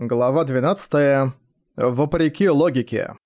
Глава 12. Вопреки логике.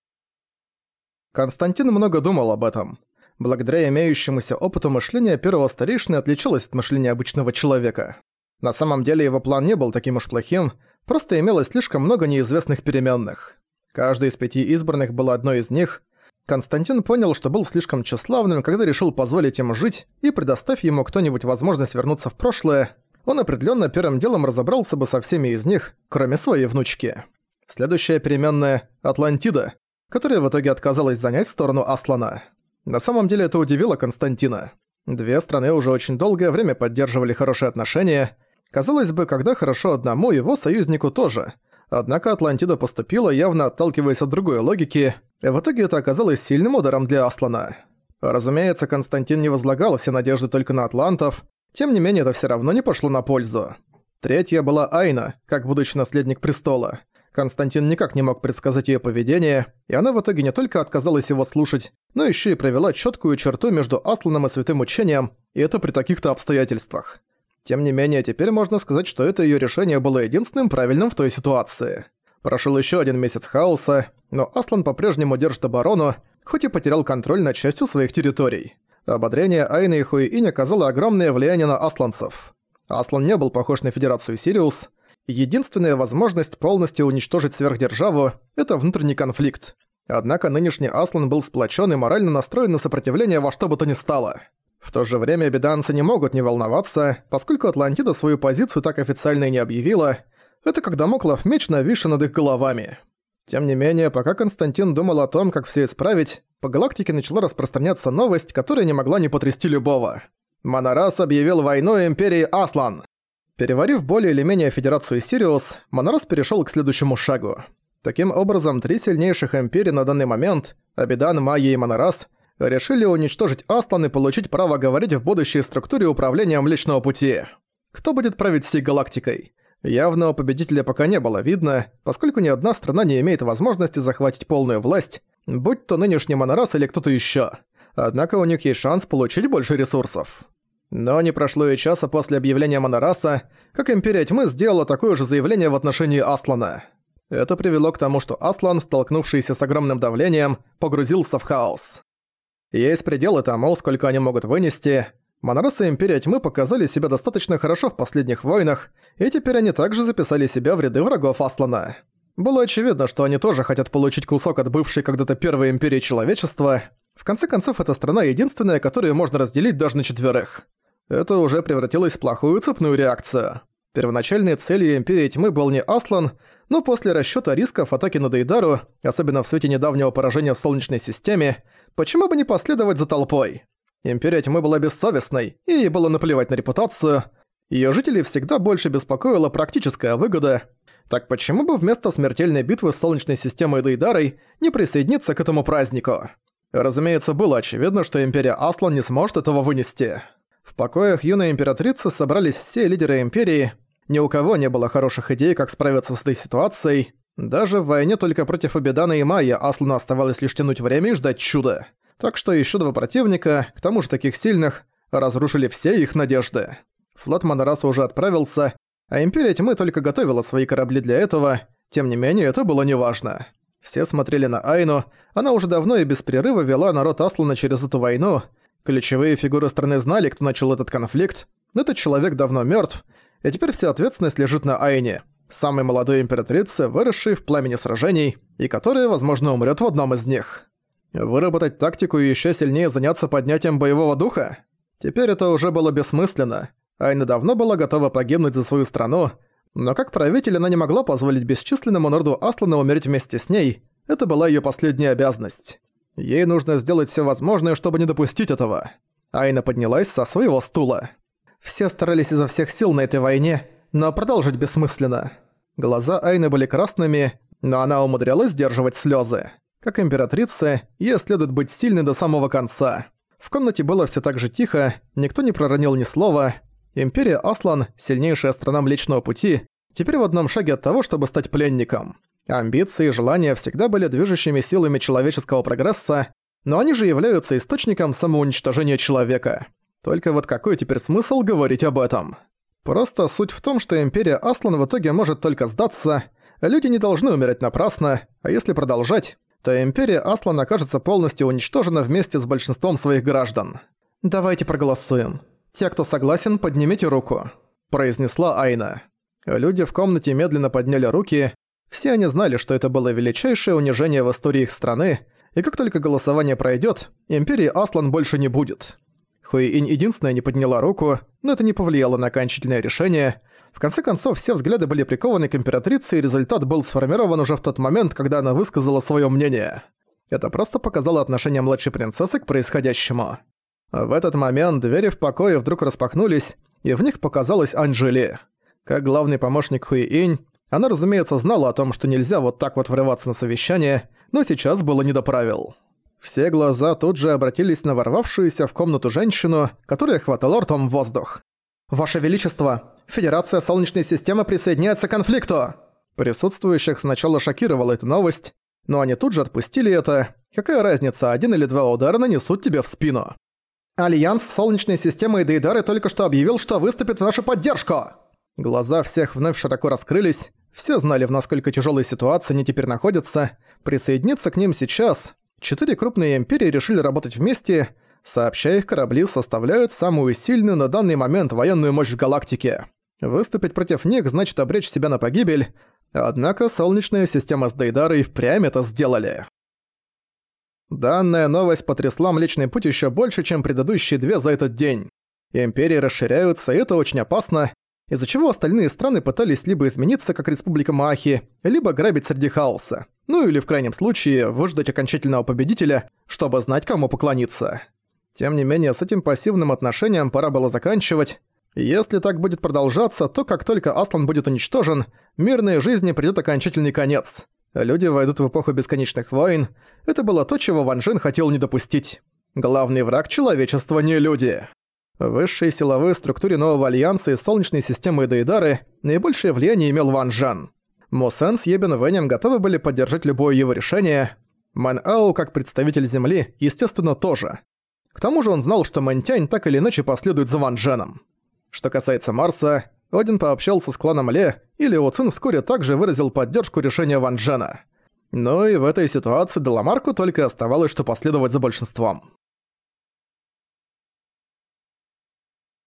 Константин много думал об этом. Благодаря имеющемуся опыту мышления первого старейшины отличалось от мышления обычного человека. На самом деле его план не был таким уж плохим, просто имелось слишком много неизвестных переменных. Каждый из пяти избранных был одной из них. Константин понял, что был слишком тщеславным, когда решил позволить им жить, и предоставь ему кто-нибудь возможность вернуться в прошлое, он определенно первым делом разобрался бы со всеми из них, кроме своей внучки. Следующая переменная – Атлантида, которая в итоге отказалась занять сторону Аслана. На самом деле это удивило Константина. Две страны уже очень долгое время поддерживали хорошие отношения. Казалось бы, когда хорошо одному, его союзнику тоже. Однако Атлантида поступила, явно отталкиваясь от другой логики, и в итоге это оказалось сильным ударом для Аслана. Разумеется, Константин не возлагал все надежды только на атлантов, тем не менее, это все равно не пошло на пользу. Третья была Айна, как будущий наследник престола. Константин никак не мог предсказать ее поведение, и она в итоге не только отказалась его слушать, но еще и провела четкую черту между Асланом и Святым Учением, и это при таких-то обстоятельствах. Тем не менее, теперь можно сказать, что это ее решение было единственным правильным в той ситуации. Прошел еще один месяц хаоса, но Аслан по-прежнему держит оборону, хоть и потерял контроль над частью своих территорий. Ободрение Айны и Хуиинь оказало огромное влияние на асланцев. Аслан не был похож на Федерацию Сириус. Единственная возможность полностью уничтожить сверхдержаву – это внутренний конфликт. Однако нынешний Аслан был сплочен и морально настроен на сопротивление во что бы то ни стало. В то же время беданцы не могут не волноваться, поскольку Атлантида свою позицию так официально и не объявила. Это как Дамоклов меч, нависший над их головами. Тем не менее, пока Константин думал о том, как все исправить, по галактике начала распространяться новость, которая не могла не потрясти любого. Монорас объявил войну Империи Аслан. Переварив более или менее Федерацию Сириус, Монорас перешел к следующему шагу. Таким образом, три сильнейших империи на данный момент, Абидан, Майя и Монорас, решили уничтожить Аслан и получить право говорить в будущей структуре управления Млечного Пути. Кто будет править всей галактикой? Явного победителя пока не было видно, поскольку ни одна страна не имеет возможности захватить полную власть, будь то нынешний Монорас или кто-то ещё. Однако у них есть шанс получить больше ресурсов. Но не прошло и часа после объявления Монораса, как Империя Тьмы сделала такое же заявление в отношении Аслана. Это привело к тому, что Аслан, столкнувшийся с огромным давлением, погрузился в хаос. Есть пределы тому, сколько они могут вынести, Монорас и Империя Тьмы показали себя достаточно хорошо в последних войнах, и теперь они также записали себя в ряды врагов Аслана. Было очевидно, что они тоже хотят получить кусок от бывшей когда-то первой Империи Человечества. В конце концов, эта страна единственная, которую можно разделить даже на четверых. Это уже превратилось в плохую цепную реакцию. Первоначальной целью Империи Тьмы был не Аслан, но после расчёта рисков атаки на Дейдару, особенно в свете недавнего поражения в Солнечной системе, почему бы не последовать за толпой? Империя Тьмы была бессовестной, и ей было наплевать на репутацию. Её жителей всегда больше беспокоила практическая выгода. Так почему бы вместо смертельной битвы с Солнечной системой Дейдарой не присоединиться к этому празднику? Разумеется, было очевидно, что Империя Аслан не сможет этого вынести. В покоях юной императрицы собрались все лидеры Империи. Ни у кого не было хороших идей, как справиться с этой ситуацией. Даже в войне только против Абидана и Майя Аслану оставалось лишь тянуть время и ждать чуда. Так что еще два противника, к тому же таких сильных, разрушили все их надежды. Флот Монораса уже отправился, а Империя Тьмы только готовила свои корабли для этого, тем не менее это было неважно. Все смотрели на Айну, она уже давно и без прерыва вела народ Аслана через эту войну. Ключевые фигуры страны знали, кто начал этот конфликт, этот человек давно мертв, и теперь вся ответственность лежит на Айне, самой молодой императрице, выросшей в пламени сражений, и которая, возможно, умрет в одном из них. Выработать тактику и еще сильнее заняться поднятием боевого духа? Теперь это уже было бессмысленно. Айна давно была готова погибнуть за свою страну, но как правитель она не могла позволить бесчисленному народу Аслана умереть вместе с ней. Это была ее последняя обязанность. Ей нужно сделать все возможное, чтобы не допустить этого. Айна поднялась со своего стула. Все старались изо всех сил на этой войне, но продолжить бессмысленно. Глаза Айны были красными, но она умудрялась сдерживать слезы. Как императрица, ей следует быть сильной до самого конца. В комнате было все так же тихо, никто не проронил ни слова. Империя Аслан, сильнейшая страна Млечного Пути, теперь в одном шаге от того, чтобы стать пленником. Амбиции и желания всегда были движущими силами человеческого прогресса, но они же являются источником самоуничтожения человека. Только вот какой теперь смысл говорить об этом? Просто суть в том, что Империя Аслан в итоге может только сдаться, Люди не должны умереть напрасно, а если продолжать, то Империя Аслан окажется полностью уничтожена вместе с большинством своих граждан. «Давайте проголосуем. Те, кто согласен, поднимите руку», – произнесла Айна. Люди в комнате медленно подняли руки. Все они знали, что это было величайшее унижение в истории их страны, и как только голосование пройдет, Империи Аслан больше не будет. Хуиинь единственная не подняла руку, но это не повлияло на окончательное решение. В конце концов, все взгляды были прикованы к императрице, и результат был сформирован уже в тот момент, когда она высказала свое мнение. Это просто показало отношение младшей принцессы к происходящему. В этот момент двери в покое вдруг распахнулись, и в них показалась Анжели. Как главный помощник Хуиинь, она, разумеется, знала о том, что нельзя вот так вот врываться на совещание, но сейчас было не до правил. Все глаза тут же обратились на ворвавшуюся в комнату женщину, которая хватала ртом воздух. «Ваше Величество, Федерация Солнечной системы присоединяется к конфликту!» Присутствующих сначала шокировала эта новость, но они тут же отпустили это. Какая разница, один или два удара нанесут тебе в спину. «Альянс Солнечной системы и Дейдары только что объявил, что выступит в нашу поддержку!» Глаза всех вновь широко раскрылись, все знали, в насколько тяжелой ситуации они теперь находятся. Присоединиться к ним сейчас Четыре крупные империи решили работать вместе, сообщая их корабли составляют самую сильную на данный момент военную мощь в галактике. Выступить против них значит обречь себя на погибель, однако Солнечная система с Дейдарой впрямь это сделали. Данная новость потрясла Млечный Путь еще больше, чем предыдущие две за этот день. Империи расширяются, и это очень опасно, из-за чего остальные страны пытались либо измениться, как Республика Маахи, либо грабить среди хаоса. Ну или в крайнем случае выждать окончательного победителя, чтобы знать, кому поклониться. Тем не менее, с этим пассивным отношением пора было заканчивать. Если так будет продолжаться, то как только Аслан будет уничтожен, мирной жизни придёт окончательный конец. Люди войдут в эпоху бесконечных войн. Это было то, чего Ван Джен хотел не допустить. Главный враг человечества не люди. Высшие силовые структуры нового альянса и Солнечной системы Дейдары наибольшее влияние имел Ван Джен. Мусен с Ебен Вэнем готовы были поддержать любое его решение. Мэн Ау, как представитель Земли, естественно, тоже. К тому же он знал, что Мэнтянь так или иначе последует за Ван Дженом. Что касается Марса, Один пообщался с кланом Ле, и Лео Цин вскоре также выразил поддержку решения Ван Джена. Но и в этой ситуации Деламарку только оставалось, что последовать за большинством.